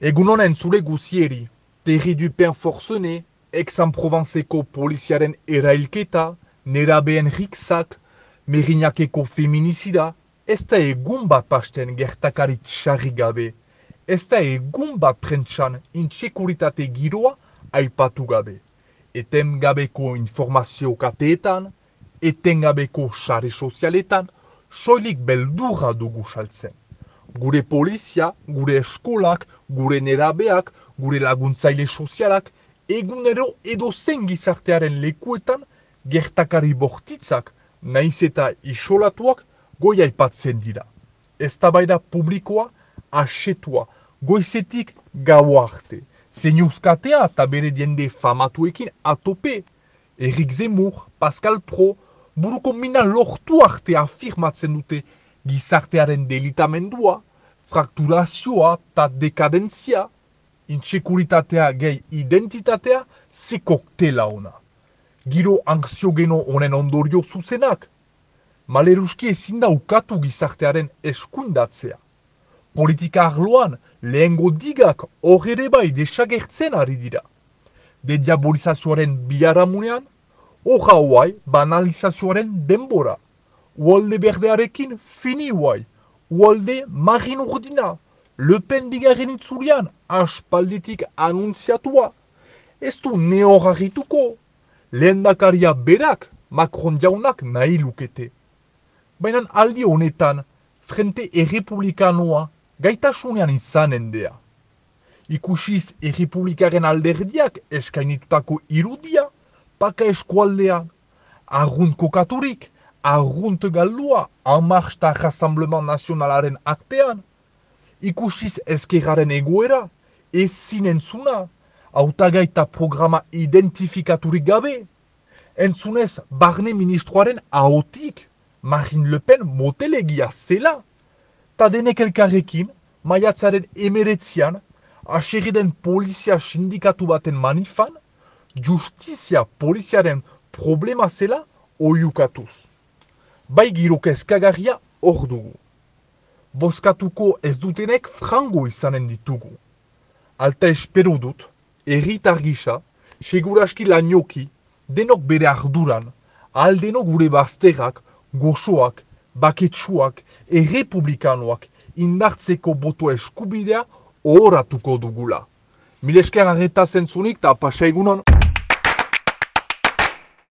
Egun honen zure guzieri, Terri Dupen Forcené, Aix-en-Provenceko poliziaren erailketa, nerabeen rikzak, Merinakeko feminizida, ez da egun bat pasten gertakari txarri gabe, ez da egun bat prentsan intsekuritate giroa aipatu gabe. Eten gabeko informazio kateetan, eten gabeko sare sozialetan, soilik beldurra dugu saltzen. Gure polizia, gure eskolak, gure nerabeak, gure laguntzaile sozialak, egunero edo zen gizartearen lekuetan, gertakari bortitzak, naiz eta isolatuak, goi aipatzen dira. Ez publikoa, asetua, goizetik gau arte. Zeinuzkatea eta bere diende famatuekin atope. Erik Zemur, Pascal Pro, buruko mina lortu arte afirmatzen dute gizartearen delitamendua, frakturazioa eta dekadentzia, intsekuritatea gehi identitatea, ze koktela ona. Giro anxiogeno honen ondorio zuzenak, maleruski ezin da ukatu gizartearen eskuindatzea. Politika arloan lehengo digak hor ere bai desagertzen ari dira. De diabolizazioaren biharamunean, hor hauai banalizazioaren denbora. Uolde berdearekin fini huai, uolde marin urdina, lepen bigarren itzulian aspalditik anuntziatua. Ez du neorarituko, lehen dakaria berak Macron jaunak nahi lukete. Baina aldi honetan, frente errepublikanoa gaitasunean izanen dea. Ikusiz errepublikaren alderdiak eskainitutako irudia, paka eskualdean, argunt kokaturik, argunt galdua, amarsta Rassemblement Nazionalaren aktean, ikusiz ezkerraren egoera, ez zinentzuna, autagaita programa identifikaturik gabe, entzunez barne ministroaren ahotik, Marine Le Pen motelegia zela. Ta denek elkarrekin, maiatzaren emeretzian, aseriden polizia sindikatu baten manifan, justizia poliziaren problema zela oiukatuz. Bai girok ezkagarria hor dugu. Boskatuko ez dutenek frango izanen ditugu. Alta espero dut, erritar gisa, seguraski lanioki, denok bere arduran, aldenok gure bazterrak, gozoak, baketsuak, errepublikanoak indartzeko boto eskubidea horatuko dugula. Milesker arreta zentzunik eta pasa egunon.